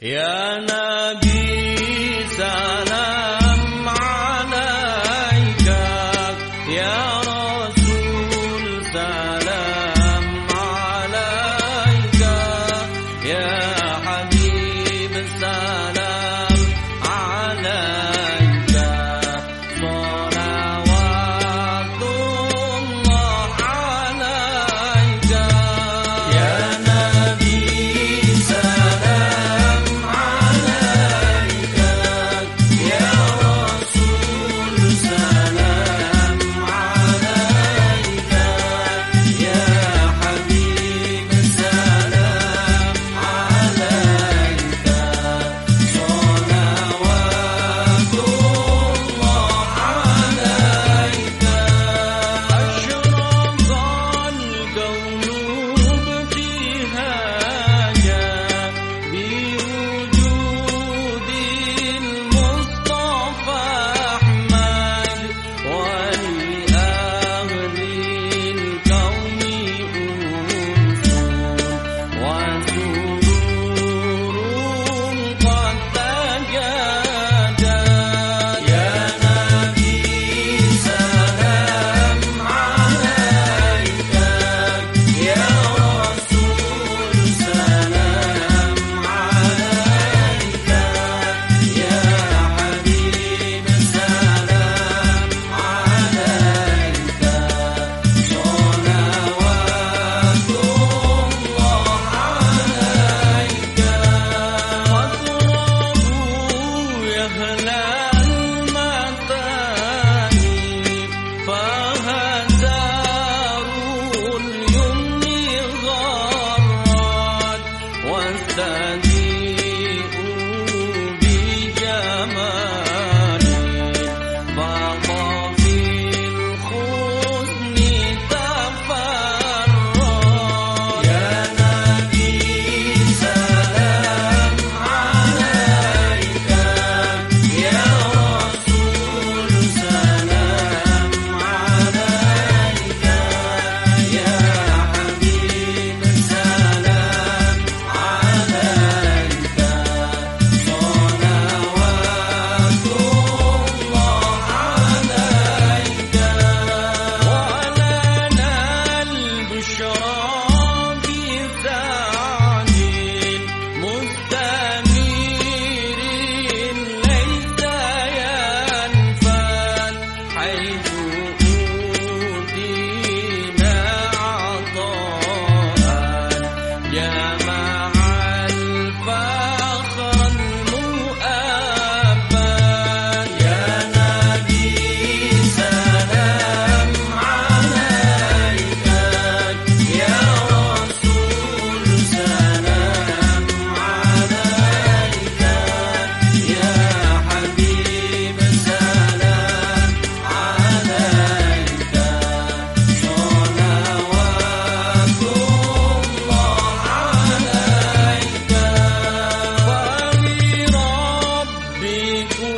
Ya Nabi Sa'ad bico.